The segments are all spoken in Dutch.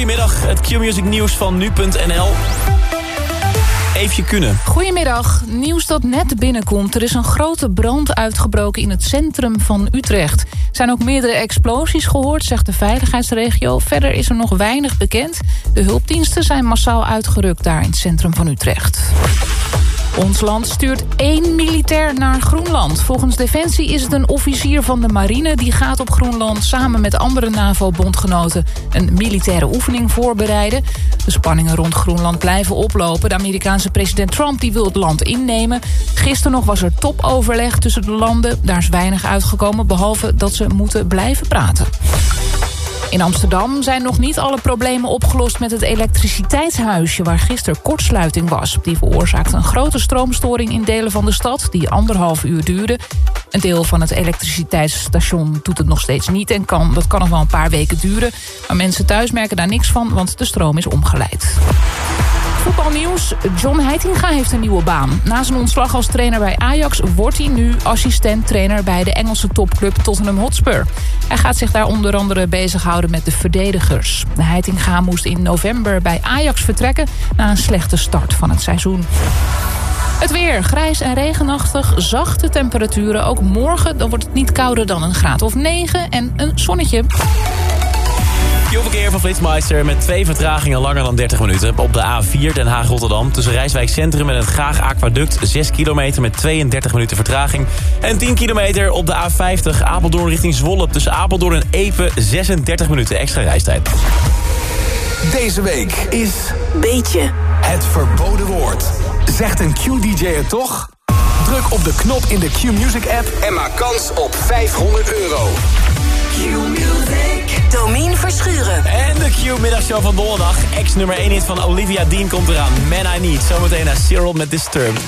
Goedemiddag, het Q-Music nieuws van nu.nl. Eefje Kunnen. Goedemiddag, nieuws dat net binnenkomt. Er is een grote brand uitgebroken in het centrum van Utrecht. Er zijn ook meerdere explosies gehoord, zegt de veiligheidsregio. Verder is er nog weinig bekend. De hulpdiensten zijn massaal uitgerukt daar in het centrum van Utrecht. Ons land stuurt één militair naar Groenland. Volgens Defensie is het een officier van de marine... die gaat op Groenland samen met andere NAVO-bondgenoten... een militaire oefening voorbereiden. De spanningen rond Groenland blijven oplopen. De Amerikaanse president Trump die wil het land innemen. Gisteren nog was er topoverleg tussen de landen. Daar is weinig uitgekomen, behalve dat ze moeten blijven praten. In Amsterdam zijn nog niet alle problemen opgelost met het elektriciteitshuisje waar gisteren kortsluiting was. Die veroorzaakte een grote stroomstoring in delen van de stad die anderhalf uur duurde. Een deel van het elektriciteitsstation doet het nog steeds niet en kan, dat kan nog wel een paar weken duren. Maar mensen thuis merken daar niks van, want de stroom is omgeleid. Voetbalnieuws. John Heitinga heeft een nieuwe baan. Na zijn ontslag als trainer bij Ajax wordt hij nu assistent-trainer bij de Engelse topclub Tottenham Hotspur. Hij gaat zich daar onder andere bezighouden met de verdedigers. De Heitinga moest in november bij Ajax vertrekken na een slechte start van het seizoen. Het weer, grijs en regenachtig, zachte temperaturen. Ook morgen dan wordt het niet kouder dan een graad of 9 en een zonnetje. Verkeer van Flitsmeister met twee vertragingen langer dan 30 minuten. Op de A4 Den Haag-Rotterdam tussen Rijswijk Centrum en het Graag Aquaduct. 6 kilometer met 32 minuten vertraging. En 10 kilometer op de A50 Apeldoorn richting Zwolle. Tussen Apeldoorn en Epe 36 minuten extra reistijd. Deze week is... Beetje. Het verboden woord. Zegt een Q-DJ het toch? Druk op de knop in de Q-Music app en maak kans op 500 euro. Q-Music. Domien Verschuren. En de Q-middagshow van donderdag. Ex nummer 1 hit van Olivia Dean komt eraan. Man I Need. Zometeen naar Cyril met Disturbed.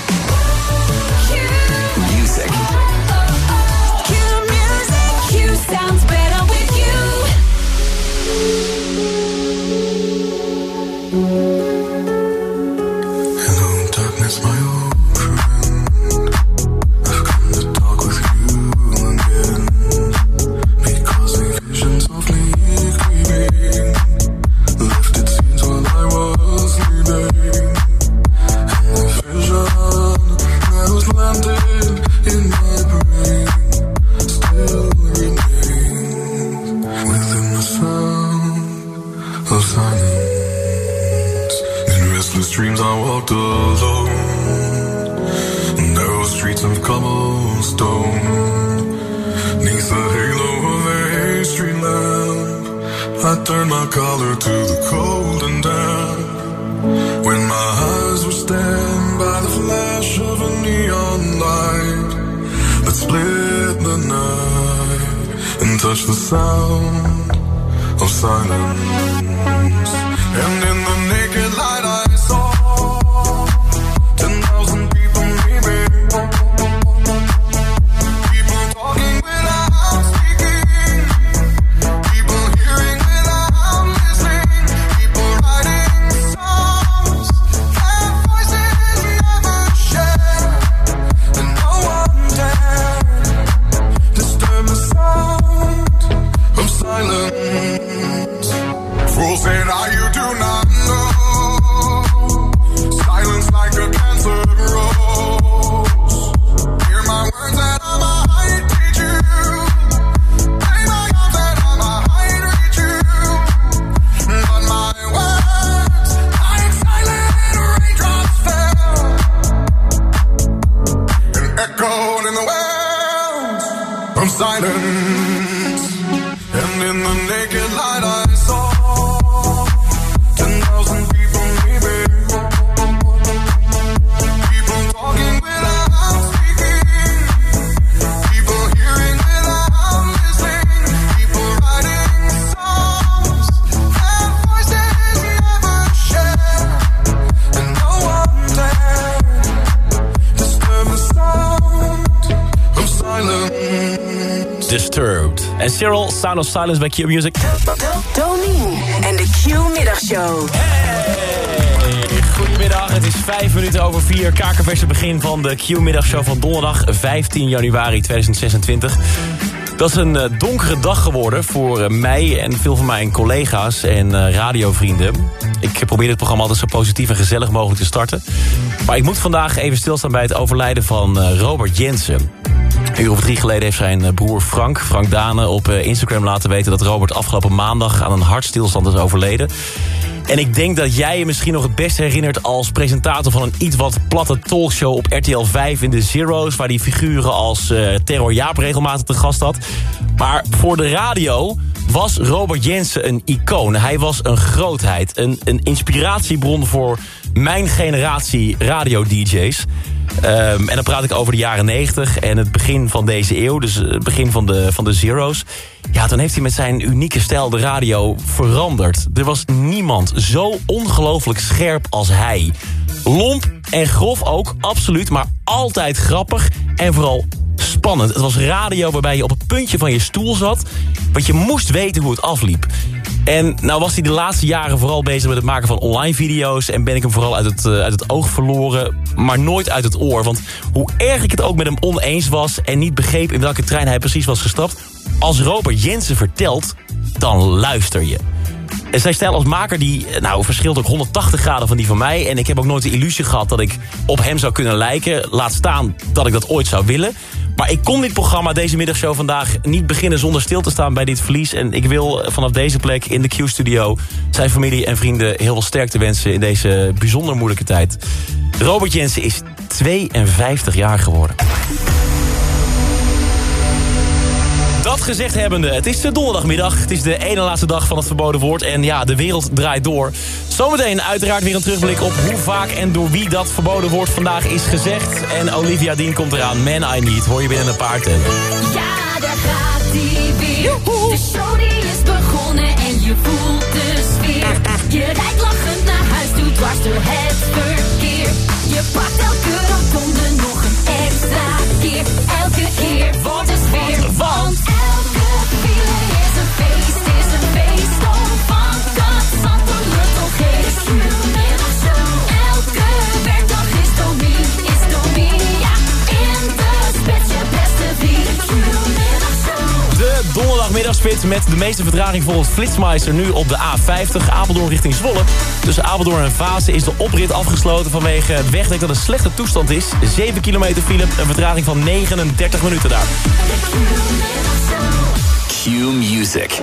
Turned my collar to the cold and damp. When my eyes were stabbed by the flash of a neon light that split the night and touched the sound of silence. And in Sound of Silence bij Q Music. Domien en de Q-middagshow. Hey, goedemiddag, het is vijf minuten over vier. Kakerverse begin van de Q-middagshow van donderdag 15 januari 2026. Dat is een eh, donkere dag geworden voor eh, mij en veel van mijn collega's en eh, radiovrienden. Ik probeer dit programma altijd zo positief en gezellig mogelijk te starten. Maar ik moet vandaag even stilstaan bij het overlijden van Robert Jensen. Een uur of drie geleden heeft zijn eh, broer Frank, Frank Dane, op eh, Instagram laten weten... dat Robert afgelopen maandag aan een hartstilstand is overleden. En ik denk dat jij je misschien nog het best herinnert... als presentator van een iets wat platte talkshow op RTL 5 in de Zero's... waar die figuren als eh, Terror Jaap regelmatig te gast had. Maar voor de radio was Robert Jensen een icoon. Hij was een grootheid, een, een inspiratiebron voor mijn generatie radio-dj's. Ehm, en dan praat ik over de jaren 90 en het begin van deze eeuw. Dus het begin van de, van de Zero's. Ja, dan heeft hij met zijn unieke stijl de radio veranderd. Er was niemand zo ongelooflijk scherp als hij. Lomp en grof ook, absoluut. Maar altijd grappig en vooral spannend. Het was radio waarbij je op het puntje van je stoel zat. Want je moest weten hoe het afliep. En nou was hij de laatste jaren vooral bezig met het maken van online video's... en ben ik hem vooral uit het, eh, uit het oog verloren, maar nooit uit het oor. Want hoe erg ik het ook met hem oneens was... en niet begreep in welke trein hij precies was gestapt... als Robert Jensen vertelt, dan luister je. En zijn stijl als maker die, eh, nou, verschilt ook 180 graden van die van mij. En ik heb ook nooit de illusie gehad dat ik op hem zou kunnen lijken. Laat staan dat ik dat ooit zou willen. Maar ik kon dit programma, deze middagshow vandaag... niet beginnen zonder stil te staan bij dit verlies. En ik wil vanaf deze plek in de Q-studio... zijn familie en vrienden heel veel sterkte wensen... in deze bijzonder moeilijke tijd. Robert Jensen is 52 jaar geworden. Dat gezegd hebbende, het is de donderdagmiddag. Het is de ene laatste dag van het verboden woord. En ja, de wereld draait door. Zometeen uiteraard weer een terugblik op hoe vaak en door wie dat verboden woord vandaag is gezegd. En Olivia Dean komt eraan. Man I Need, hoor je binnen een paar tellen. Ja, daar gaat hij weer. De show die is begonnen en je voelt de sfeer. Je rijdt lachend naar huis, doet dwars door het met de meeste vertraging volgens Flitsmeister nu op de A50 Apeldoorn richting Zwolle. Tussen Apeldoorn en Vaassen is de oprit afgesloten vanwege het wegdek dat een slechte toestand is. 7 kilometer file, een vertraging van 39 minuten daar. Q Music.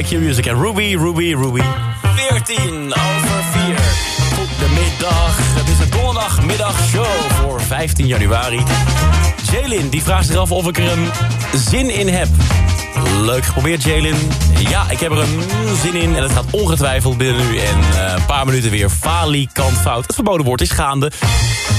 Bij Q-Music en Ruby, Ruby, Ruby. 14 over 4. Goedemiddag. Het is een donderdagmiddagshow voor 15 januari. Jalen die vraagt zich af of ik er een zin in heb. Leuk geprobeerd, Jalen. Ja, ik heb er een zin in en het gaat ongetwijfeld binnen nu en eh, een paar minuten weer falikant fout. Het verboden woord is gaande.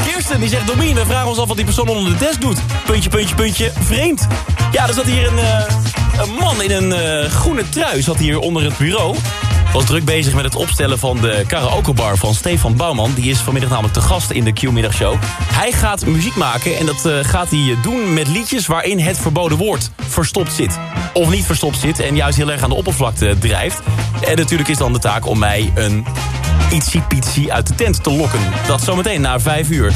Kirsten die zegt, Domien, we vragen ons af wat die persoon onder de desk doet. Puntje, puntje, puntje, vreemd. Ja, er zat hier een, eh, een man in een eh, groene trui, zat hier onder het bureau. Was druk bezig met het opstellen van de karaokebar van Stefan Bouwman. Die is vanmiddag namelijk te gast in de Q-middagshow. Hij gaat muziek maken en dat eh, gaat hij doen met liedjes waarin het verboden woord verstopt zit. Of niet verstopt zit en juist heel erg aan de oppervlakte drijft. En natuurlijk is dan de taak om mij een ietsie-pietsie uit de tent te lokken. Dat zometeen na vijf uur.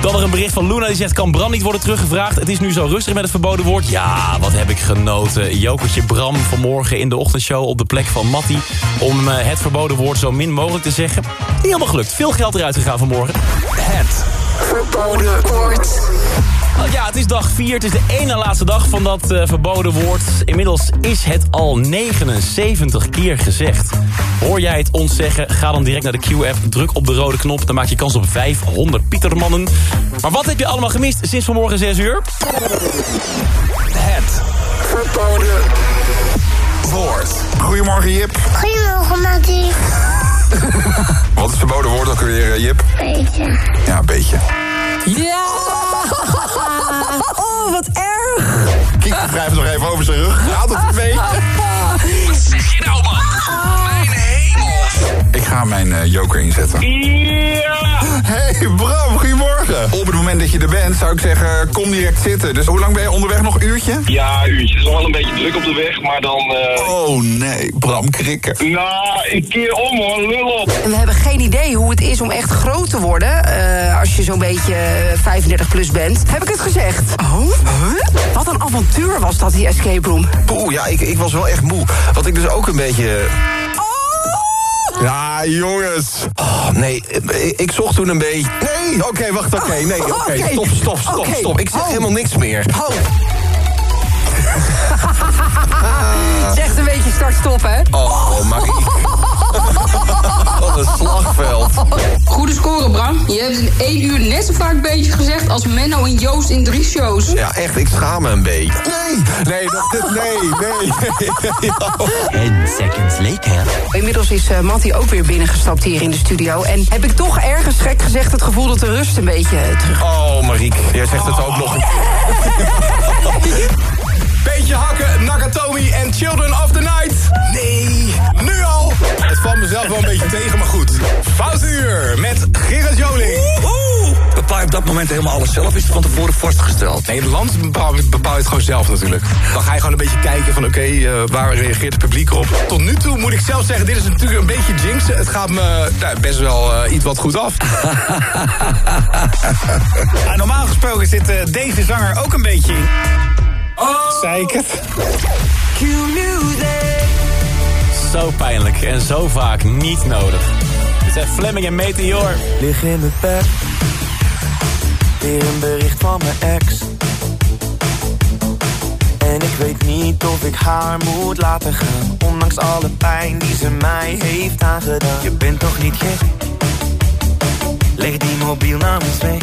Dan er een bericht van Luna die zegt... kan Bram niet worden teruggevraagd? Het is nu zo rustig met het verboden woord. Ja, wat heb ik genoten. Jokertje Bram vanmorgen in de ochtendshow op de plek van Matty... om eh, het verboden woord zo min mogelijk te zeggen. Niet helemaal gelukt. Veel geld eruit gegaan vanmorgen. Het Verboden woord. Want ja, het is dag 4. Het is de ene laatste dag van dat eh, verboden woord. Inmiddels is het al 79 keer gezegd. Hoor jij het ons zeggen? Ga dan direct naar de Q-app, druk op de rode knop. Dan maak je kans op 500 Pietermannen. Maar wat heb je allemaal gemist sinds vanmorgen 6 uur? Het Verboden woord. Goedemorgen Jip. Goedemorgen, Mattie. Wat is het verboden woord ook weer, Jip? Beetje. Ja, een beetje. Ja! Oh, wat erg! Kiek wrijft nog even over zijn rug. Gaat het mee? Wat zeg je nou, man? Ga mijn eh, joker inzetten. Ja! Hey Bram, goedemorgen. Op het moment dat je er bent, zou ik zeggen, kom direct zitten. Dus hoe lang ben je onderweg? Nog een uurtje? Ja, uurtje. Het is nog wel een beetje druk op de weg, maar dan... eh Oh nee, Bram krikken. Nou, ik keer om hoor, lul op. En we hebben geen idee hoe het is om echt groot te worden... eh, als je zo'n beetje eh, 35 plus bent. Heb ik het gezegd? Oh? Wat een avontuur was dat, die escape room. Oeh, ja, ik, ik was wel echt moe. Wat ik dus ook een beetje... Ja, jongens. Oh, nee, ik zocht toen een beetje... Nee, oké, wacht, oké. Oh, nee, oké, stop, stop, stop, stop. Ik zeg oh. helemaal niks meer. Oh. Zegt een beetje start-stop, hè? Oh, Marieke. Wat een slagveld. Goede score, Bram. Je hebt in één uur net zo vaak beetje gezegd als Menno en Joost in drie shows. Ja, echt, ik schaam me een beetje. Nee, nee, dat, dit- nee, nee. En seconds later. Inmiddels is uh, Mattie ook weer binnengestapt hier in de studio. En heb ik toch ergens gek gezegd het gevoel dat de rust een beetje eh, terug... Oh, Mariek, jij zegt het ook nog. Beetje hakken, Nakatomi en Children of the Night. Nee, nu al. Het valt mezelf wel een beetje tegen, maar goed. Foutuur met Gerard Joling. Bepaal je op dat moment helemaal alles zelf? Is het van tevoren vastgesteld? Nee, het land bepaal, bepaal je het gewoon zelf natuurlijk. Dan ga je gewoon een beetje kijken van oké, eh, waar reageert het publiek op. Tot nu toe moet ik zelf zeggen, dit is natuurlijk een beetje jinxen. Het gaat me nou, best wel eh, iets wat goed af. Ja, normaal gesproken zit eh, deze zanger ook een beetje in. Zei ik het? Zo pijnlijk en zo vaak niet nodig. Dit zijn Fleming en Meteor. Lig in mijn bed. Weer een bericht van mijn ex. En ik weet niet of ik haar moet laten gaan. Ondanks alle pijn die ze mij heeft aangedaan. Je bent toch niet gek? Leg die mobiel nou eens weg.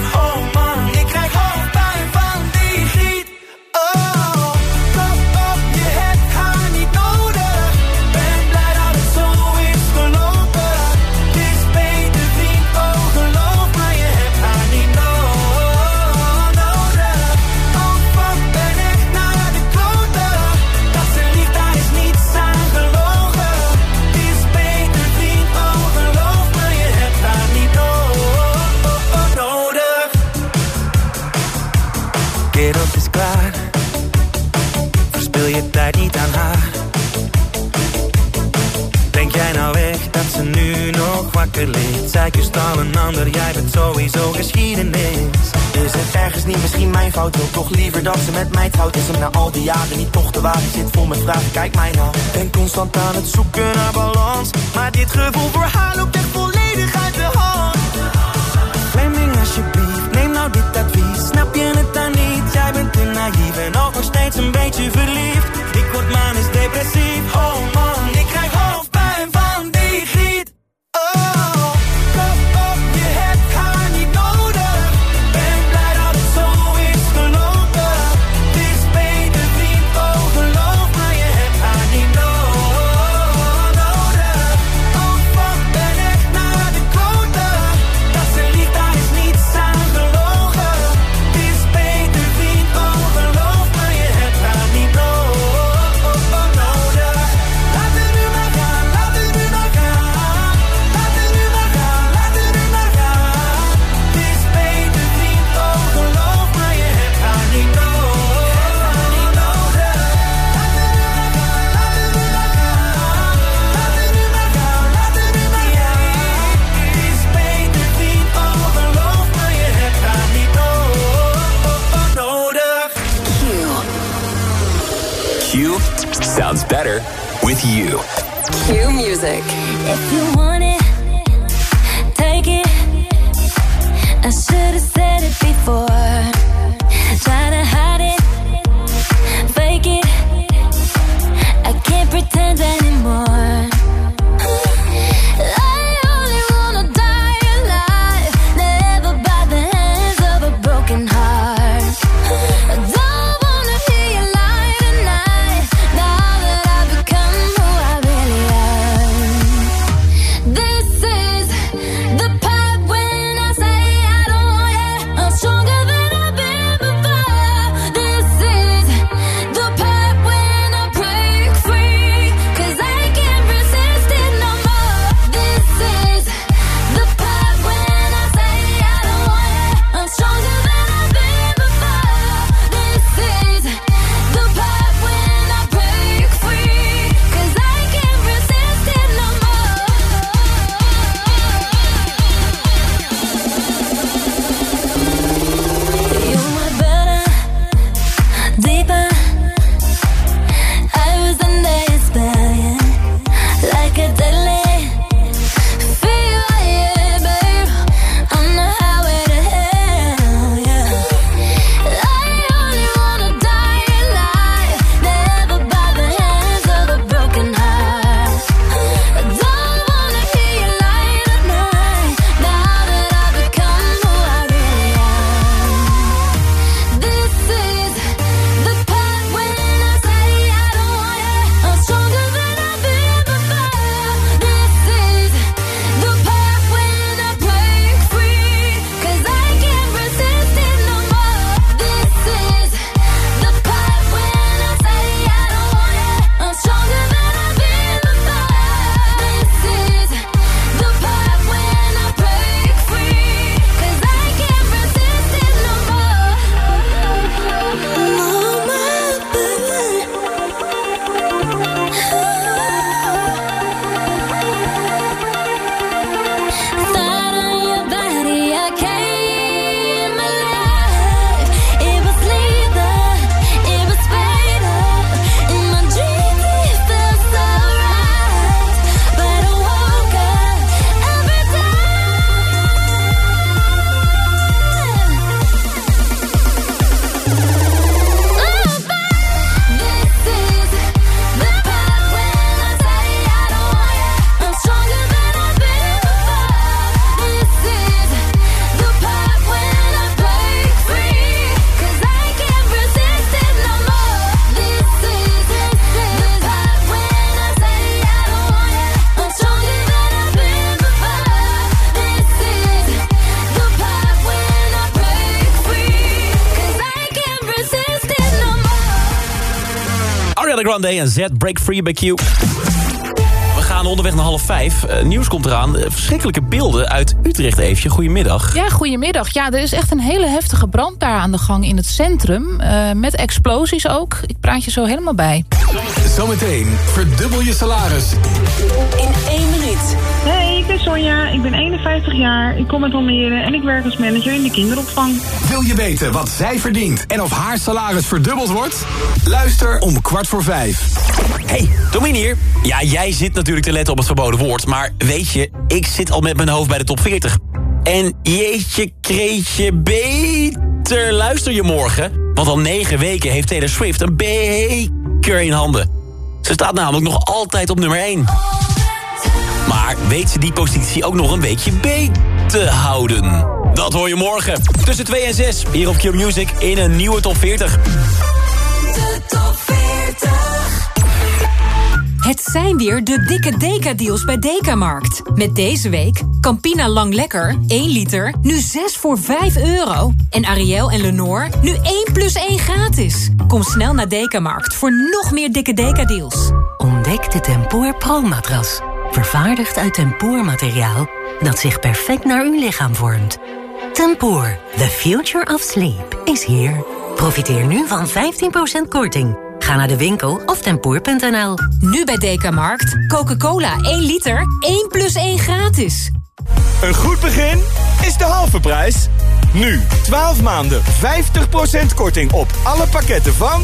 Better with you. Q music. If you want it, take it. I should have said it before. Try to hide it, fake it. I can't pretend anymore. Z Break Free by Q. We gaan onderweg naar half vijf. Eh, nieuws komt eraan. Eh, verschrikkelijke beelden uit Utrecht, Eefje. Goedemiddag. Ja, goedemiddag. Ja, er is echt een hele heftige brand daar aan de gang in het centrum. eh, met explosies ook. Ik praat je zo helemaal bij. Zometeen verdubbel je salaris. In één minuut. Hey, ik ben Sonja, ik ben 51 jaar, ik kom uit Almere en ik werk als manager in de kinderopvang. Wil je weten wat zij verdient en of haar salaris verdubbeld wordt? Luister om kwart voor vijf. Hey, Domien hier. Ja, jij zit natuurlijk te letten op het verboden woord. Maar weet je, ik zit al met mijn hoofd bij de top 40. En jeetje, kreetje, beter luister je morgen. Want al negen weken heeft Taylor Swift een beker in handen. Ze staat namelijk nog altijd op nummer 1. Maar weet ze die positie ook nog een beetje beter te houden? Dat hoor je morgen. Tussen 2 en 6, hier op Q Music in een nieuwe top 40. De top 40. Het zijn weer de dikke Deka-deals bij Dekamarkt. Met deze week Campina Lang Lekker, 1 liter, nu 6 voor 5 euro. En Ariel en Lenore, nu 1 plus 1 gratis. Kom snel naar Dekamarkt voor nog meer dikke Deka-deals. Ontdek de Tempoor Pro-matras. Vervaardigd uit tempoormateriaal dat zich perfect naar uw lichaam vormt. Tempoor, the future of sleep, is here. Profiteer nu van 15% korting. Ga naar de winkel of tempoor.nl. Nu bij Dekamarkt, Coca-Cola 1 liter, 1 plus 1 gratis. Een goed begin is de halve prijs. Nu, 12 maanden, 50% korting op alle pakketten van...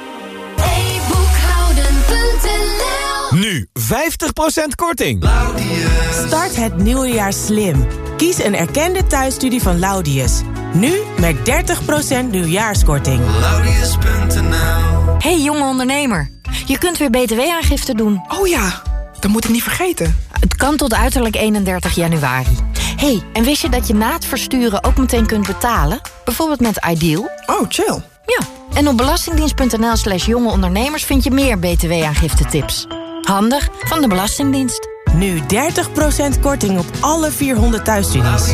Nu 50% korting. Start het nieuwe jaar slim. Kies een erkende thuisstudie van Laudius. Nu met 30% nieuwjaarskorting. Laudius.nl Hey jonge ondernemer, je kunt weer btw-aangifte doen. Oh ja, dat moet ik niet vergeten. Het kan tot uiterlijk 31 januari. hey, en wist je dat je na het versturen ook meteen kunt betalen? Bijvoorbeeld met Ideal. Oh, chill. Ja, en op belastingdienst.nl slash jonge ondernemers vind je meer btw-aangifte tips. Handig van de Belastingdienst. Nu 30% korting op alle 400 thuisstudies.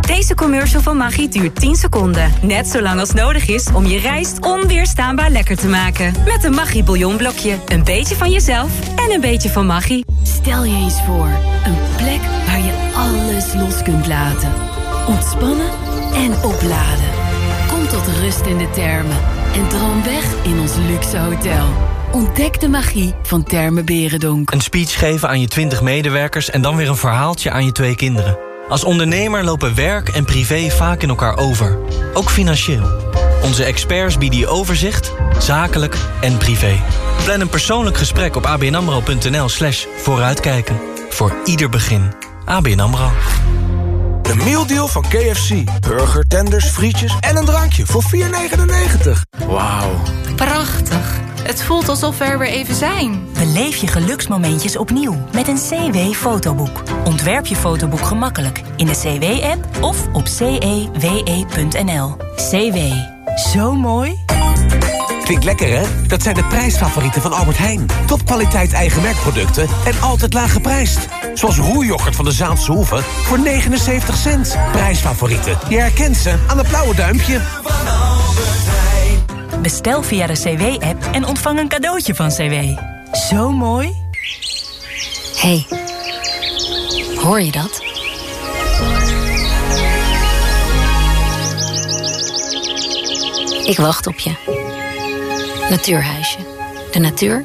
Deze commercial van Maggi duurt 10 seconden. Net zo lang als nodig is om je rijst onweerstaanbaar lekker te maken. Met een Maggi bouillonblokje. Een beetje van jezelf en een beetje van Maggi. Stel je eens voor, een plek waar je alles los kunt laten. Ontspannen en opladen. Kom tot rust in de termen en droom weg in ons luxe hotel. Ontdek de magie van Termen Berendonk. Een speech geven aan je 20 medewerkers en dan weer een verhaaltje aan je twee kinderen. Als ondernemer lopen werk en privé vaak in elkaar over. Ook financieel. Onze experts bieden je overzicht, zakelijk en privé. Plan een persoonlijk gesprek op abnamro.nl slash vooruitkijken. Voor ieder begin. ABN AMRO. De mealdeal van KFC. Burger, tenders, frietjes en een drankje voor 4,99. Wauw. Prachtig. Het voelt alsof we er weer even zijn. Beleef je geluksmomentjes opnieuw met een CW-fotoboek. Ontwerp je fotoboek gemakkelijk in de CW-app of op cewe.nl. CW. Zo mooi. Klinkt lekker, hè? Dat zijn de prijsfavorieten van Albert Heijn. Topkwaliteit eigen merkproducten en altijd laag geprijsd. Zoals roerjoghurt van de Zaanse Hoeve voor 79 cent. Prijsfavorieten. Je herkent ze aan het blauwe duimpje. Bestel via de CW-app en ontvang een cadeautje van CW. Zo mooi. hey, hoor je dat? Ik wacht op je. Natuurhuisje. De natuur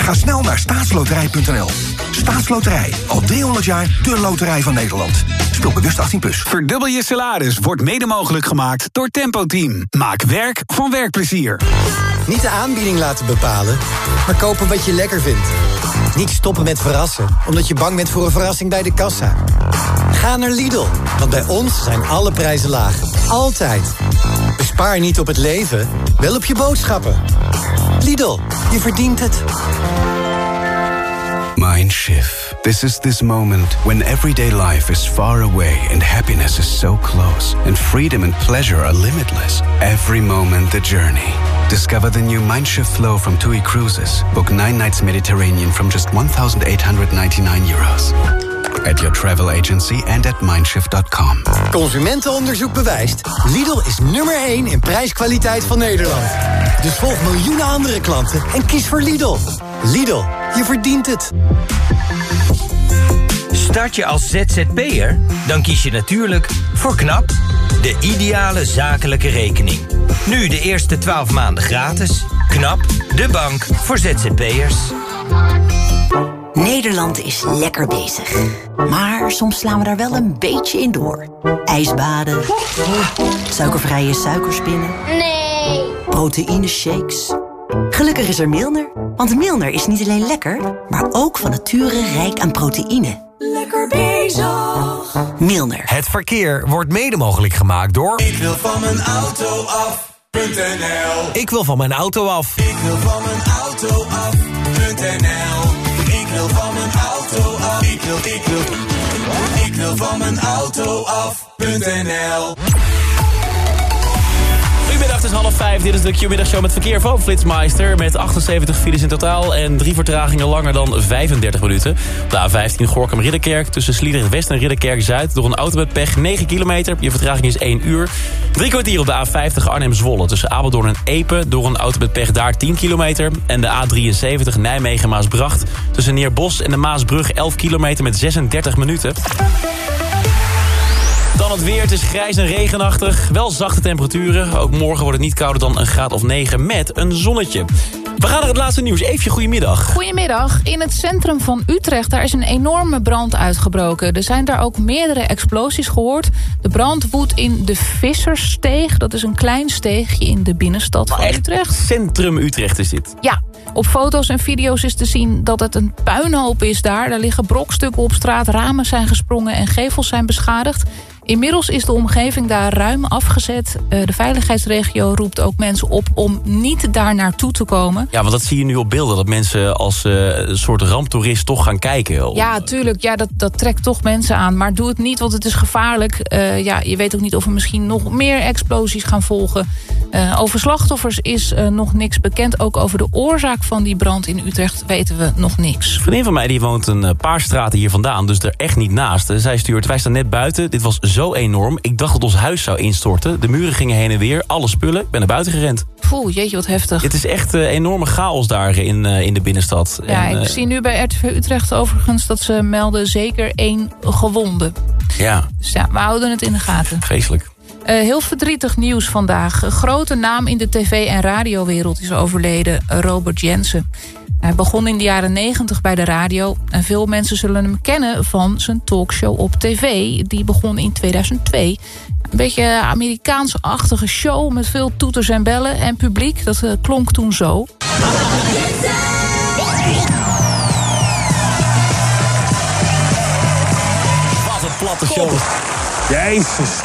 Ga snel naar staatsloterij.nl. Staatsloterij. Al 300 jaar de loterij van Nederland. Speel bewust 18+. Plus. Verdubbel je salaris wordt mede mogelijk gemaakt door Tempo Team. Maak werk van werkplezier. Niet de aanbieding laten bepalen, maar kopen wat je lekker vindt. Niet stoppen met verrassen, omdat je bang bent voor een verrassing bij de kassa. Ga naar Lidl, want bij ons zijn alle prijzen laag. Altijd. Bespaar niet op het leven, wel op je boodschappen. Lidl, je verdient het. Mindshift. This is this moment when everyday life is far away and happiness is so close, and freedom and pleasure are limitless. Every moment the journey. Discover the new Mindshift flow from TUI Cruises. Book nine nights Mediterranean from just 1,899 euros. At your travel agency and at mindshift.com. Consumentenonderzoek bewijst. Lidl is nummer 1 in prijskwaliteit van Nederland. Dus volg miljoenen andere klanten en kies voor Lidl. Lidl, je verdient het. Start je als ZZP'er? Dan kies je natuurlijk voor KNAP, de ideale zakelijke rekening. Nu de eerste 12 maanden gratis. KNAP, de bank voor ZZP'ers. Nederland is lekker bezig. Maar soms slaan we daar wel een beetje in door. Ijsbaden. Suikervrije suikerspinnen. Nee. Proteïne shakes. Gelukkig is er Milner. Want Milner is niet alleen lekker, maar ook van nature rijk aan proteïne. Lekker bezig. Milner. Het verkeer wordt mede mogelijk gemaakt door... Ik wil van mijn auto af.nl Ik wil van mijn auto af. Ik wil van mijn auto af.nl wil van mijn auto af. Ik wil, ik wil, ik wil van mijn auto af.nl het is half vijf. Dit is de Q-middagshow met verkeer van Flitsmeister. Met 78 files in totaal en drie vertragingen langer dan 35 minuten. De A15 Gorkum-Ridderkerk tussen Sliedrecht West en Ridderkerk-Zuid... door een auto met pech 9 kilometer. Je vertraging is 1 uur. Drie kwartier op de A50 Arnhem-Zwolle tussen Apeldoorn en Epe... door een auto met pech daar 10 kilometer. En de A73 Nijmegen-Maasbracht tussen Neerbos en de Maasbrug 11 kilometer met 36 minuten. Dan het weer. Het is grijs en regenachtig. Wel zachte temperaturen. Ook morgen wordt het niet kouder dan een graad of 9 met een zonnetje. We gaan naar het laatste nieuws. Even goedemiddag. Goedemiddag. In het centrum van Utrecht daar is een enorme brand uitgebroken. Er zijn daar ook meerdere explosies gehoord. De brand woedt in de Visserssteeg. Dat is een klein steegje in de binnenstad van Utrecht. Centrum Utrecht is dit. Ja, op foto's en video's is te zien dat het een puinhoop is daar. Daar liggen brokstukken op straat, ramen zijn gesprongen en gevels zijn beschadigd. Inmiddels is de omgeving daar ruim afgezet. Eh, de veiligheidsregio roept ook mensen op om niet daar naartoe te komen. Ja, want dat zie je nu op beelden. Dat mensen als eh, een soort ramptoerist toch gaan kijken. Ja, tuurlijk. Ja, dat, dat trekt toch mensen aan. Maar doe het niet, want het is gevaarlijk. Eh, ja, je weet ook niet of er misschien nog meer explosies gaan volgen. Over slachtoffers is nog niks bekend. Ook over de oorzaak van die brand in Utrecht weten we nog niks. Een vriendin van mij die woont een paar straten hier vandaan. Dus er echt niet naast. Zij stuurt, wij staan net buiten. Dit was zo enorm. Ik dacht dat ons huis zou instorten. De muren gingen heen en weer. Alle spullen. Ik ben naar buiten gerend. Poeh, jeetje, wat heftig. Het is echt uh, enorme chaos daar in, uh, in de binnenstad. Ja, en, ik zie nu bij RTV Utrecht overigens dat ze melden zeker één gewonde. Ja. Dus ja, we houden het in de gaten. Vreselijk. Uh, heel verdrietig nieuws vandaag. Een grote naam in de tv- en radiowereld is overleden, Robert Jensen. Hij begon in de jaren 90 bij de radio. En veel mensen zullen hem kennen van zijn talkshow op tv. Die begon in 2002. Een beetje Amerikaans-achtige show met veel toeters en bellen en publiek. Dat uh, klonk toen zo. Wat een platte show. Jezus.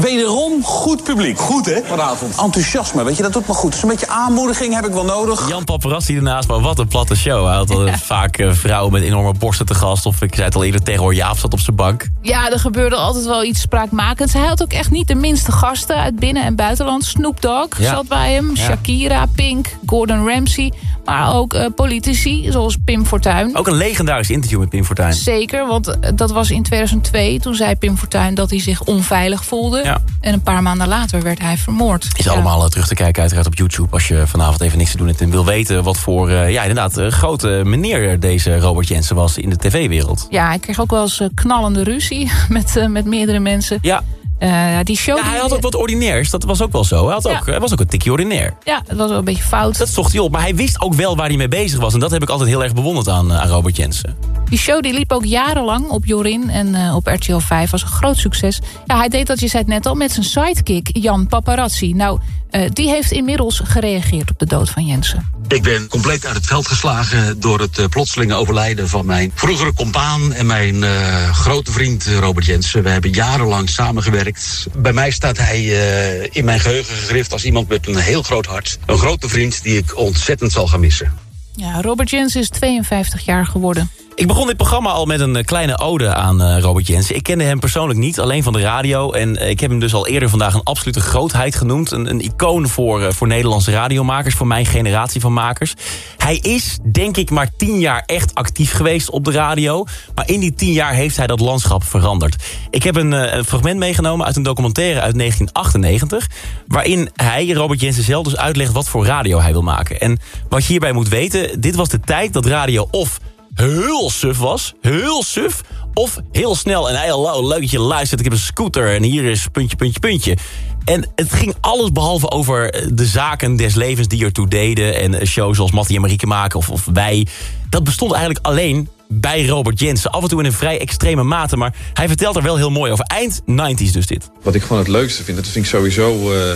Wederom goed publiek. Goed, hè? Vanavond. Enthousiasme, weet je, dat doet me goed. Dus een beetje aanmoediging heb ik wel nodig. Jan Paparazzi ernaast, maar wat een platte show. Hij had al Ja. vaak eh, vrouwen met enorme borsten te gast. Of ik zei het al eerder, Terror Jaap zat op zijn bank. Ja, er gebeurde altijd wel iets spraakmakends. Hij had ook echt niet de minste gasten uit binnen- en buitenland. Snoop Dogg Ja. zat bij hem, Ja. Shakira, Pink, Gordon Ramsay. Maar ook eh, politici, zoals Pim Fortuyn. Ook een legendarisch interview met Pim Fortuyn. Zeker, want eh, dat was in 2002. Toen zei Pim Fortuyn dat hij zich onveilig voelde. Ja. En een paar maanden later werd hij vermoord. Is allemaal eh, terug te kijken uiteraard op YouTube... als je vanavond even niks te doen hebt en wil weten... wat voor, ja inderdaad, grote meneer deze Robert Jensen was in de tv-wereld. Ja, hij kreeg ook wel eens knallende ruzie met, met meerdere mensen. Ja. Eh, die show Ja, hij had ook wat ordinairs, dat was ook wel zo. Hij, had Ja. ook, hij was ook een tikje ordinair. Ja, dat was wel een beetje fout. Dat zocht hij op, maar hij wist ook wel waar hij mee bezig was. En dat heb ik altijd heel erg bewonderd aan, eh, aan Robert Jensen. Die show die liep ook jarenlang op Jorin en eh, op RTL 5. Was een groot succes. Ja, hij deed dat, je zei het net al, met zijn sidekick Jan Paparazzi. Nou, eh, die heeft inmiddels gereageerd op de dood van Jensen. Ik ben compleet uit het veld geslagen door het eh, plotselinge overlijden van mijn vroegere compaan en mijn eh, grote vriend Robert Jensen. We hebben jarenlang samengewerkt. Bij mij staat hij eh, in mijn geheugen gegrift als iemand met een heel groot hart. Een grote vriend die ik ontzettend zal gaan missen. Ja, Robert Jensen is 52 jaar geworden. Ik begon dit programma al met een eh, kleine ode aan eh, Robert Jensen. Ik kende hem persoonlijk niet, alleen van de radio. En eh, ik heb hem dus al eerder vandaag een absolute grootheid genoemd. Een, een icoon voor, voor Nederlandse radiomakers, voor mijn generatie van makers. Hij is, denk ik, maar tien jaar echt actief geweest op de radio. Maar in die tien jaar heeft hij dat landschap veranderd. Ik heb een, een fragment meegenomen uit een documentaire uit 1998... waarin hij, Robert Jensen zelf, dus uitlegt wat voor radio hij wil maken. En wat je hierbij moet weten, dit was de tijd dat radio of heel suf was. Heel suf. Of heel snel en heel. Leuk dat je luistert. Ik heb een scooter en hier is puntje, puntje, puntje. En het ging alles behalve over eh, de zaken des levens die ertoe deden. En eh, shows zoals Mattie en Marieke maken of, of wij. Dat bestond eigenlijk alleen bij Robert Jensen. Af en toe in een vrij extreme mate. Maar hij vertelt er wel heel mooi over. Eind 90s dus dit. Wat ik gewoon het leukste vind, dat vind ik sowieso eh,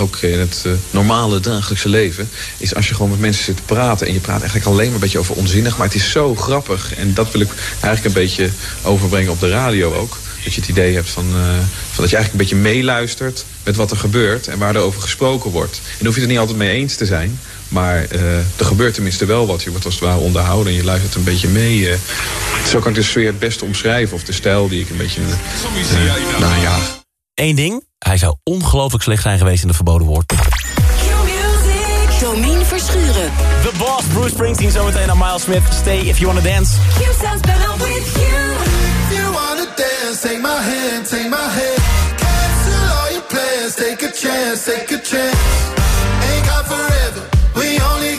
ook in het eh, normale dagelijkse leven... is als je gewoon met mensen zit te praten... en je praat eigenlijk alleen maar een beetje over onzinnig... maar het is zo grappig. En dat wil ik eigenlijk een beetje overbrengen op de radio ook. Dat je het idee hebt van, eh, van dat je eigenlijk een beetje meeluistert... met wat er gebeurt en waar er over gesproken wordt. En daar hoef je het er niet altijd mee eens te zijn... Maar eh, er gebeurt tenminste wel wat. Je wordt als het ware onderhouden en je luistert een beetje mee. zo kan ik de sfeer het beste omschrijven. Of de stijl die ik een beetje uh, najaag. Eén ding, hij zou ongelooflijk slecht zijn geweest in het verboden woord. Domien Verschuren. The Boss, Bruce Springsteen, zometeen aan Miles Smith. Stay if you wanna dance. Q sounds better with you. If you wanna dance, take my hand, take my hand. Cancel all your plans, take a chance, take a chance. Ain't got forever, we only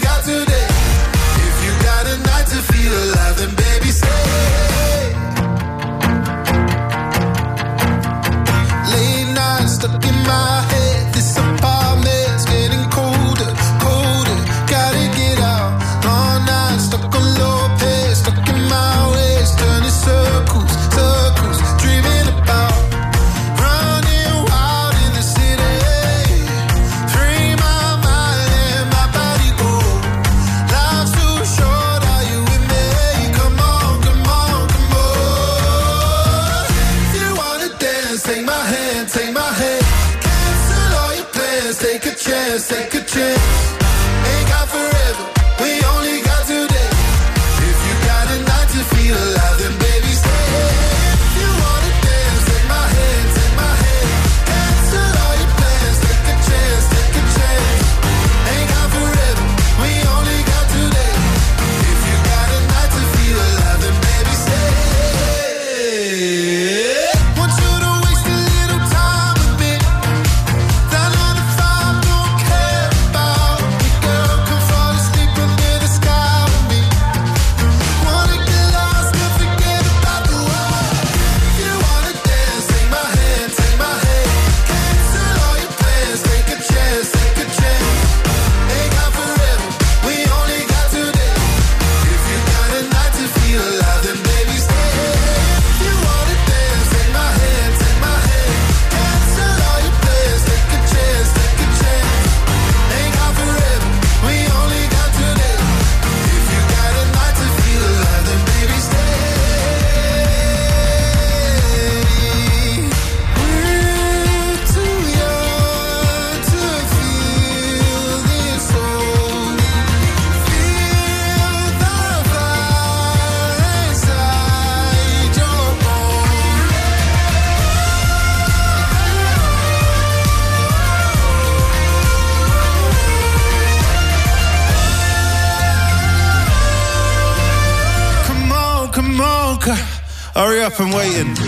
up and waiting.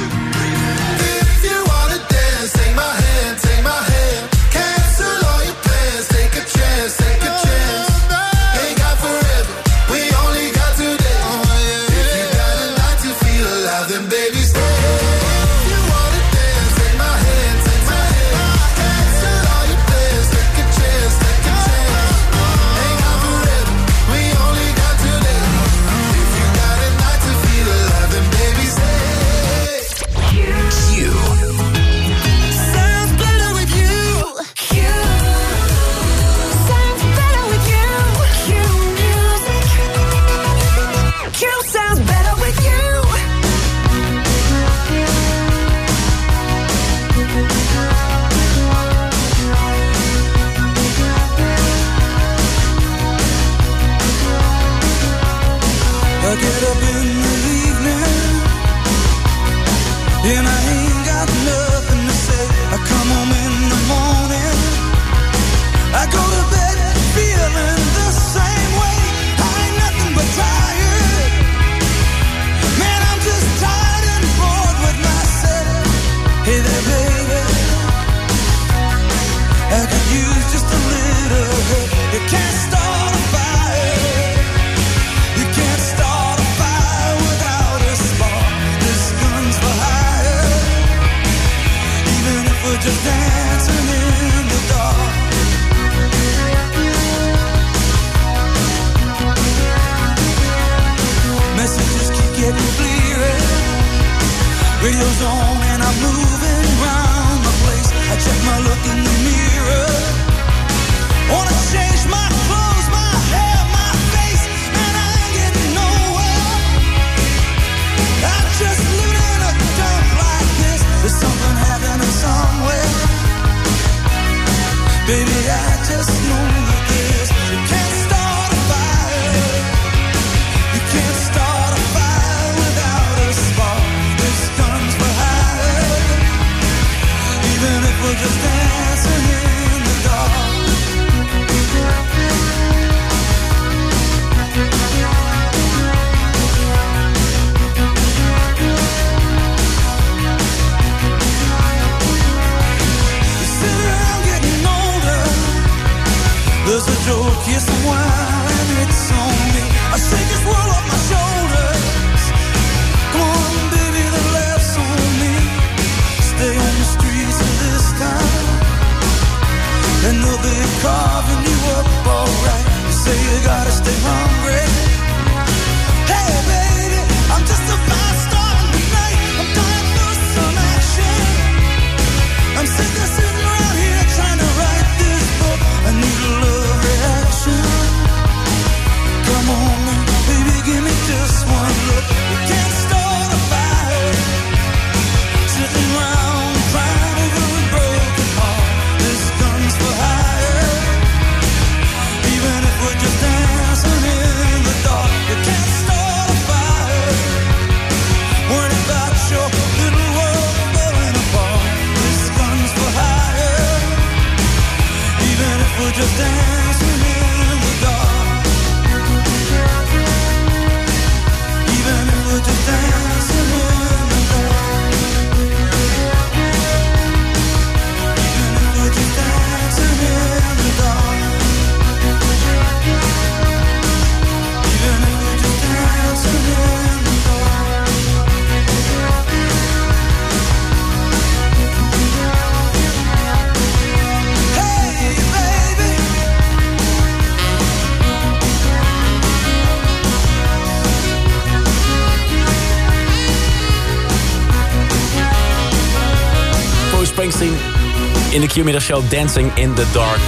Q-middagshow Dancing in the Dark.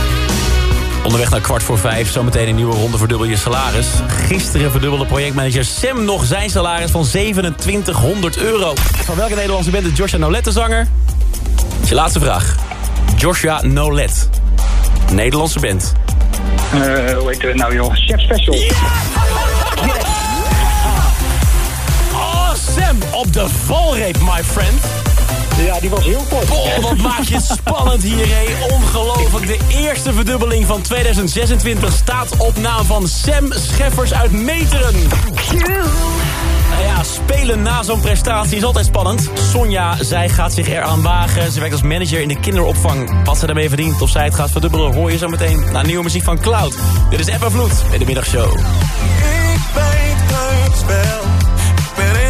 Onderweg naar kwart voor vijf, zometeen een nieuwe ronde verdubbel je salaris. Gisteren verdubbelde projectmanager Sam nog zijn salaris van 2700 euro. Van welke Nederlandse band is Joshua Nolette zanger? Je laatste vraag. Joshua Nolet. Nederlandse band. Uh, hoe heet het nou joh? Chef Special. Yeah! Oh, Sam op de valreep, my friend. Ja, die was heel kort. Oh, wat maak je spannend hierheen. Ongelooflijk. De eerste verdubbeling van 2026 staat op naam van Sam Scheffers uit Meteren. Nou ja, spelen na zo'n prestatie is altijd spannend. Sonja, zij gaat zich eraan wagen. Ze werkt als manager in de kinderopvang. Wat ze daarmee verdient of zij het gaat verdubbelen... hoor je zo meteen naar nieuwe muziek van Cloud. Dit is Eppa Vloed in de middagshow. Ik weet het spel. Ik ben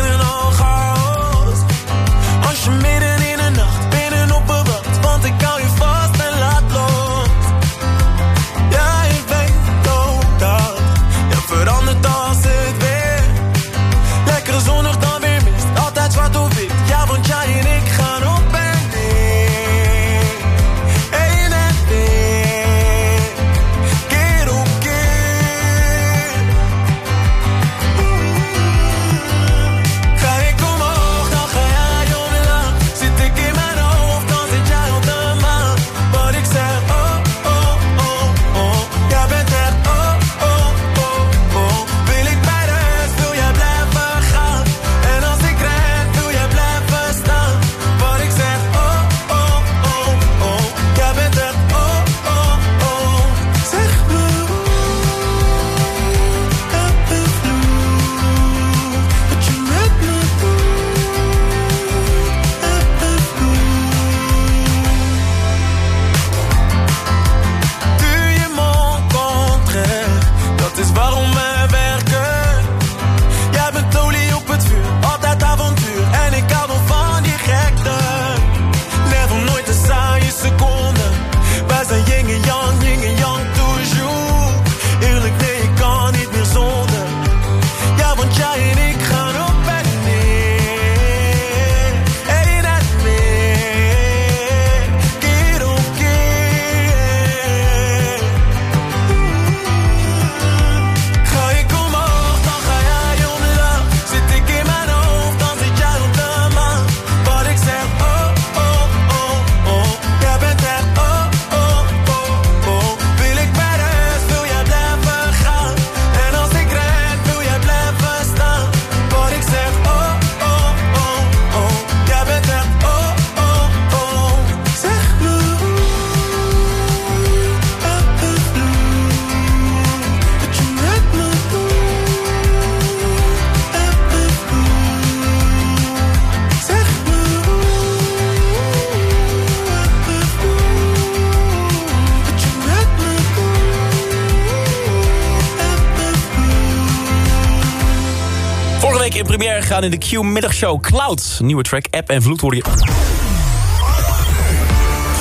gegaan in de Q-middagshow Cloud. Nieuwe track, app en vloed hoorde je.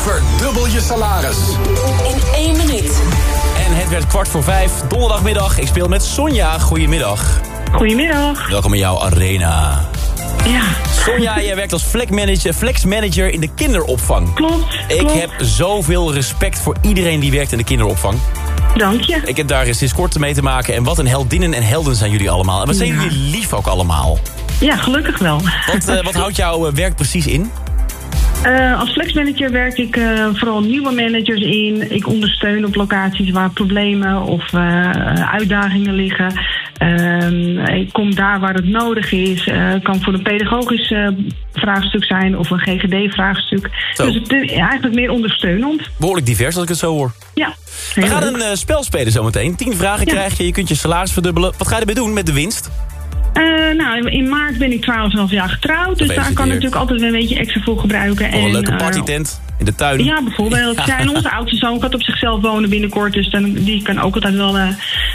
Verdubbel je salaris. In één minuut. En het werd kwart voor vijf, donderdagmiddag. Ik speel met Sonja. Goedemiddag. Goedemiddag. Welkom in jouw arena. Ja. Sonja, jij werkt als flex manager, flex manager in de kinderopvang. Klopt, Ik klopt. heb zoveel respect voor iedereen die werkt in de kinderopvang. Dank je. Ik heb daar sinds kort mee te maken. En wat een heldinnen en helden zijn jullie allemaal. En wat zijn Ja. jullie lief ook allemaal. Ja, gelukkig wel. Wat, eh, wat houdt jouw eh, werk precies in? Eh, als flexmanager werk ik vooral nieuwe managers in. Ik ondersteun op locaties waar problemen of uitdagingen liggen. Ehm, ik kom daar waar het nodig is. Het kan voor een pedagogisch vraagstuk zijn of een GGD-vraagstuk. Dus het is eigenlijk meer ondersteunend. Behoorlijk divers als ik het zo hoor. Ja. We gaan leuk. een spel spelen zometeen. 10 vragen Ja. krijg je, je kunt je salaris verdubbelen. Wat ga je ermee doen met de winst? Eh, nou, in maart ben ik 12,5 jaar getrouwd. Dus daar kan ik natuurlijk altijd weer een beetje extra voor gebruiken. Voor een leuke eh, partytent in de tuin. Ja, bijvoorbeeld. Ja, en onze oudste zoon gaat op zichzelf wonen binnenkort. Dus dan, die kan ook altijd wel eh,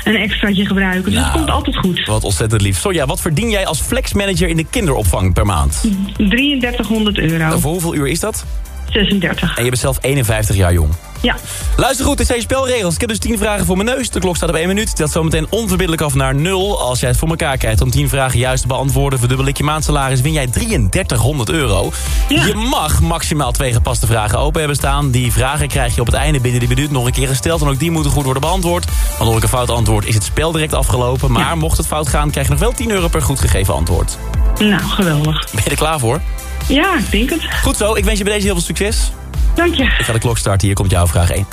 een extraatje gebruiken. Dus Nou. het komt altijd goed. Wat ontzettend lief. Sonja, wat verdien jij als flexmanager in de kinderopvang per maand? 3300 euro. En voor hoeveel uur is dat? 36. En je bent zelf 51 jaar jong. Ja. Luister goed, dit zijn je spelregels. Ik heb dus 10 vragen voor mijn neus. De klok staat op 1 minuut. Dat zometeen onverbiddelijk af naar 0. Als jij het voor elkaar krijgt om 10 vragen juist te beantwoorden... verdubbel ik je maandsalaris, win jij 3300 euro. Je mag maximaal twee gepaste vragen open hebben staan. Die vragen krijg je op het einde binnen die minuut nog een keer gesteld. En ook die moeten goed worden beantwoord. Want door ik een fout antwoord is het spel direct afgelopen. Maar mocht het fout gaan, krijg je nog wel 10 euro per goed gegeven antwoord. Nou, geweldig. Ben je er klaar voor? Ja, ik denk het. Goed zo, ik wens je bij deze heel veel succes. Dank je. Ik ga de klok starten, hier komt jouw vraag 1.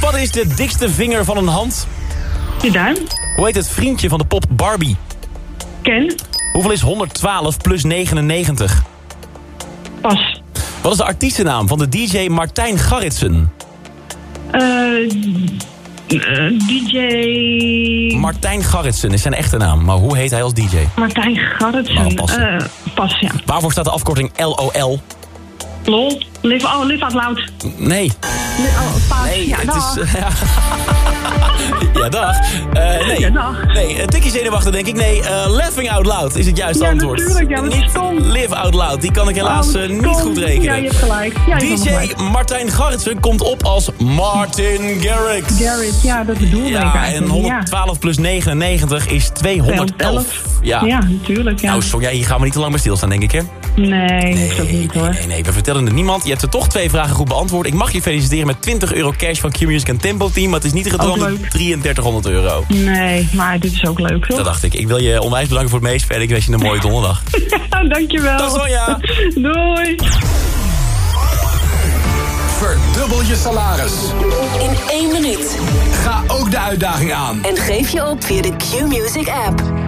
Wat is de dikste vinger van een hand? Je duim. Hoe heet het vriendje van de pop Barbie? Ken. Hoeveel is 112 plus 99? Pas. Wat is de artiestennaam van de DJ Martijn Garritsen? Eh Eh, DJ Martijn Garritsen is zijn echte naam, maar hoe heet hij als DJ? Martijn Nou, Garretsen. passen. Eh, pas, ja. Waarvoor staat de afkorting LOL? Lol. Live, oh, live out loud. Nee. Oh. Nee, ja, het dag. is... ja, dag. Eh, nee. Ja, dag. Nee, een tikje zenuwachtig denk ik. Nee, eh, laughing out loud is het juiste Ja, antwoord. natuurlijk. Ja, niet stom. live out loud. Die kan ik helaas Oh, eh, niet goed rekenen. Ja, je hebt gelijk. Ja, je DJ gelijk. Martijn Garritsen komt op als Martin Garrix. Garrett, ja, dat bedoelde ik Ja, en eigenlijk. 112 plus 99 is 211. Ja. Ja, natuurlijk. Ja. Nou, Sonja, hier gaan we niet te lang bij stilstaan, denk ik, hè? nee, dat is ook niet hoor. Nee, nee, we vertellen het niemand. Je hebt er toch twee vragen goed beantwoord. Ik mag je feliciteren met 20 euro cash van Q-Music en Tempo Team. Maar het is niet leuk. 3300 euro. Nee, maar dit is ook leuk, toch? Dat dacht ik. Ik wil je onwijs bedanken voor het meespelen. Ik wens je een mooie donderdag. Dankjewel. Dag Sonja. Doei. Verdubbel je salaris. In één minuut. Ga ook de uitdaging aan. En geef je op via de Q-Music app.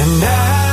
And I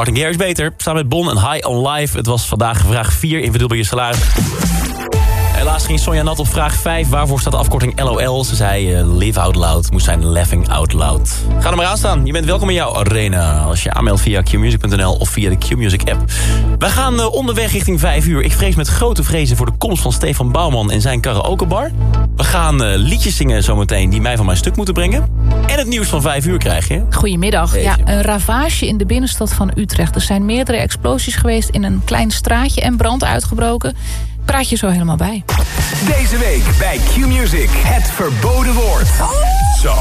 Martin Garrix beter. Samen met Bon en High on Life. Het was vandaag vraag 4 in Verdubbel je salaris. Helaas ging Sonja Nat op vraag 5. Waarvoor staat de afkorting LOL? Ze zei eh, live out loud. Moest zijn laughing out loud. Ga er maar aan staan. Je bent welkom in jouw arena. Als je aanmeldt via qmusic.nl of via de Qmusic app. Wij gaan eh, onderweg richting 5 uur. Ik vrees met grote vrezen voor de komst van Stefan Bouwman en zijn karaokebar. We gaan eh, liedjes zingen zometeen die mij van mijn stuk moeten brengen. En het nieuws van 5 uur krijg je. Goedemiddag. Ja, een ravage in de binnenstad van Utrecht. Er zijn meerdere explosies geweest in een klein straatje en brand uitgebroken. Praat je zo helemaal bij. Deze week bij Q-Music, het verboden woord. Zo,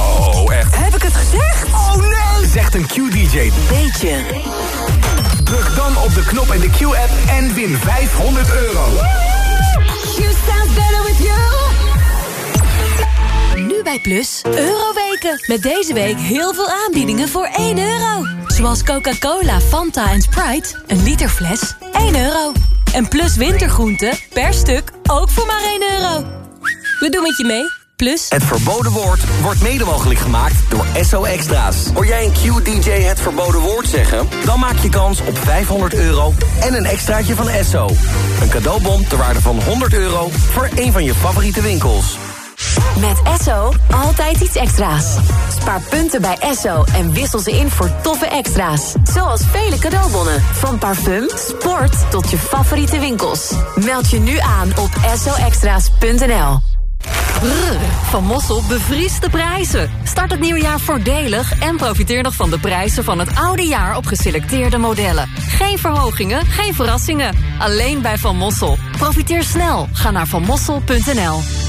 echt. Heb ik het gezegd? Oh nee! Zegt een Q-DJ. Beetje. Druk dan op de knop in de Q-app en win 500 euro. You sound better with you. Nu bij Plus, Euroweken. Met deze week heel veel aanbiedingen voor 1 euro. Zoals Coca-Cola, Fanta en Sprite. Een liter fles, 1 euro. En Plus wintergroenten, per stuk, ook voor maar 1 euro. We doen het je mee. Plus... Het verboden woord wordt mede mogelijk gemaakt door SO Extra's. Hoor jij een Q-DJ het verboden woord zeggen? Dan maak je kans op 500 euro en een extraatje van SO. Een cadeaubon ter waarde van 100 euro voor een van je favoriete winkels. Met Esso altijd iets extra's. Spaar punten bij Esso en wissel ze in voor toffe extra's. Zoals vele cadeaubonnen. Van parfum, sport tot je favoriete winkels. Meld je nu aan op essoextra's.nl. Van Mossel bevriest de prijzen. Start het nieuwe jaar voordelig en profiteer nog van de prijzen van het oude jaar op geselecteerde modellen. Geen verhogingen, geen verrassingen. Alleen bij Van Mossel. Profiteer snel. Ga naar vanmossel.nl.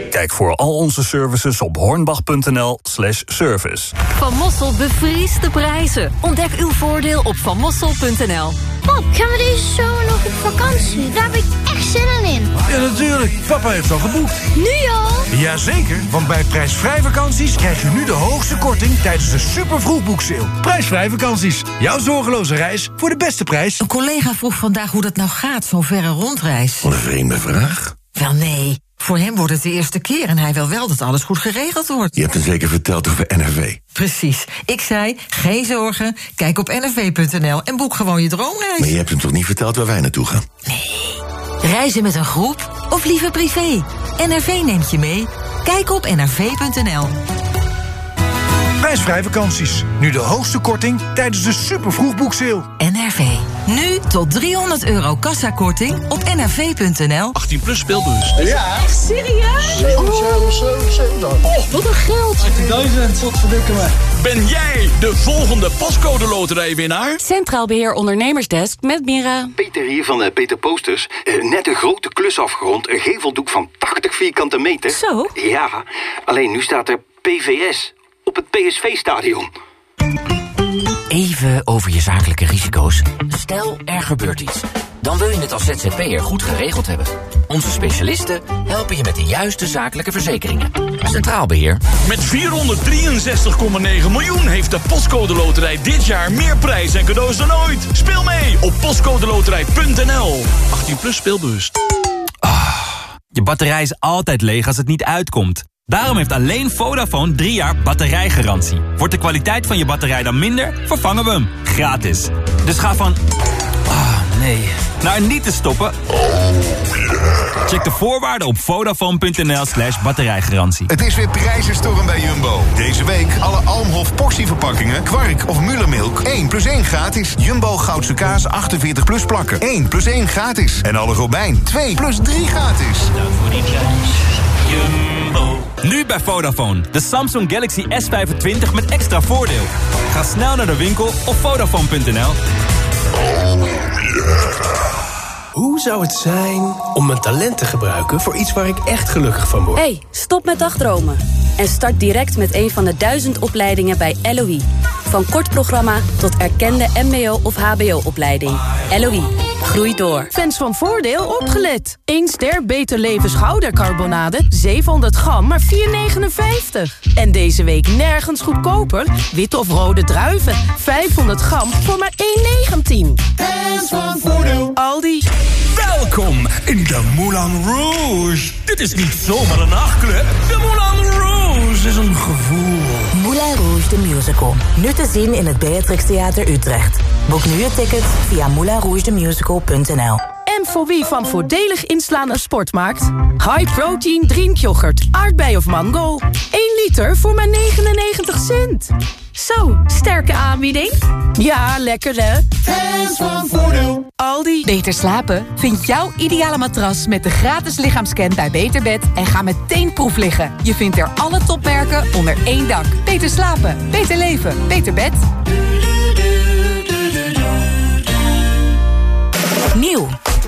Kijk voor al onze services op hornbach.nl slash service. Van Mossel bevriest de prijzen. Ontdek uw voordeel op vanmossel.nl. Pap, gaan we deze zomer nog op vakantie? Daar heb ik echt zin in. Ja, natuurlijk. Papa heeft al geboekt. Nu al? Jazeker, want bij prijsvrij vakanties krijg je nu de hoogste korting tijdens de super vroegboekseil. Prijsvrij vakanties. Jouw zorgeloze reis voor de beste prijs. Een collega vroeg vandaag hoe dat nou gaat, zo'n verre rondreis. Wat een vreemde vraag. Wel nee, voor hem wordt het de eerste keer en hij wil wel dat alles goed geregeld wordt. Je hebt hem zeker verteld over NRV. Precies. Ik zei, geen zorgen, kijk op nrv.nl en boek gewoon je droomreis. Maar je hebt hem toch niet verteld waar wij naartoe gaan? Reizen met een groep of liever privé? NRV neemt je mee. Kijk op nrv.nl. Prijsvrij vakanties. Nu de hoogste korting tijdens de super vroegboekseil. NRV. Nu tot 300 euro kassakorting op nrv.nl. 18 plus speelbus. Ja. Echt serieus? Oh, wat een geld. 18.000. Wat verdikken me. Ben jij de volgende pascode loterijwinnaar? Centraal Beheer Ondernemersdesk met Mira. Peter hier van eh, Peter Posters. Eh, net een grote klus afgerond. Een geveldoek van 80 vierkante meter. Zo? Ja, alleen nu staat er PVS op het PSV-stadion. Even over je zakelijke risico's. Stel, er gebeurt iets. Dan wil je het als ZZP'er goed geregeld hebben. Onze specialisten helpen je met de juiste zakelijke verzekeringen. Centraal Beheer. Met 463,9 miljoen heeft de Postcode Loterij dit jaar meer prijs en cadeaus dan ooit. Speel mee op postcodeloterij.nl. 18 plus speelbewust. Je batterij is altijd leeg als het niet uitkomt. Daarom heeft alleen Vodafone 3 jaar batterijgarantie. Wordt de kwaliteit van je batterij dan minder, vervangen we hem. Gratis. Dus ga van... Ah, nee. Naar niet te stoppen. Check de voorwaarden op vodafone.nl slash batterijgarantie. Het is weer prijzenstorm bij Jumbo. Deze week alle Almhof portieverpakkingen, kwark of Mullermilk. 1 plus 1 gratis. Jumbo Goudse kaas 48 plus plakken. 1 plus 1 gratis. En alle Robijn 2 plus 3 gratis. voor die Jumbo. Nu bij Vodafone. De Samsung Galaxy S25 met extra voordeel. Ga snel naar de winkel op vodafone.nl. Hoe zou het zijn om mijn talent te gebruiken voor iets waar ik echt gelukkig van word? Hey, stop met dagdromen. En start direct met een van de duizend opleidingen bij LOE. Van kort programma tot erkende mbo- of hbo-opleiding. LOE, groei door. Fans van Voordeel opgelet. 1 ster Beter Leven schoudercarbonade, 700 gram, maar 4,59. En deze week nergens goedkoper. Witte of rode druiven, 500 gram voor maar 1,19. Fans van Voordeel. Aldi. Welkom in de Moulin Rouge. Dit is niet zomaar een nachtclub. De Moulin Rouge is een gevoel. Moulin Rouge the Musical. Nu te zien in het Beatrix Theater Utrecht. Boek nu je ticket via moulinrougethemusical.nl En voor wie van voordelig inslaan een sport maakt? High protein drinkyoghurt, aardbei of mango. 1 liter voor maar 99 cent. Zo, sterke aanbieding. Ja, lekker hè? Fans van Voordeel. Aldi. Beter slapen? Vind jouw ideale matras met de gratis lichaamscan bij Beterbed en ga meteen proef liggen. Je vindt er alle topmerken onder één dak. Beter slapen, beter leven, beter bed. Nieuw.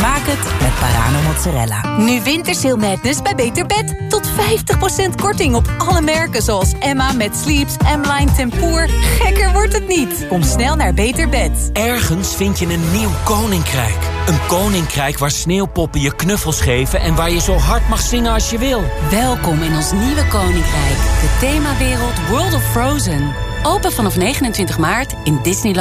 Maak het met Parano mozzarella. Nu Wintersail Madness bij Beter Bed. Tot 50% korting op alle merken zoals Emma met Sleeps, M-Line Tempoor. Gekker wordt het niet. Kom snel naar Beter Bed. Ergens vind je een nieuw koninkrijk. Een koninkrijk waar sneeuwpoppen je knuffels geven... en waar je zo hard mag zingen als je wil. Welkom in ons nieuwe koninkrijk. De themawereld World of Frozen. Open vanaf 29 maart in Disneyland.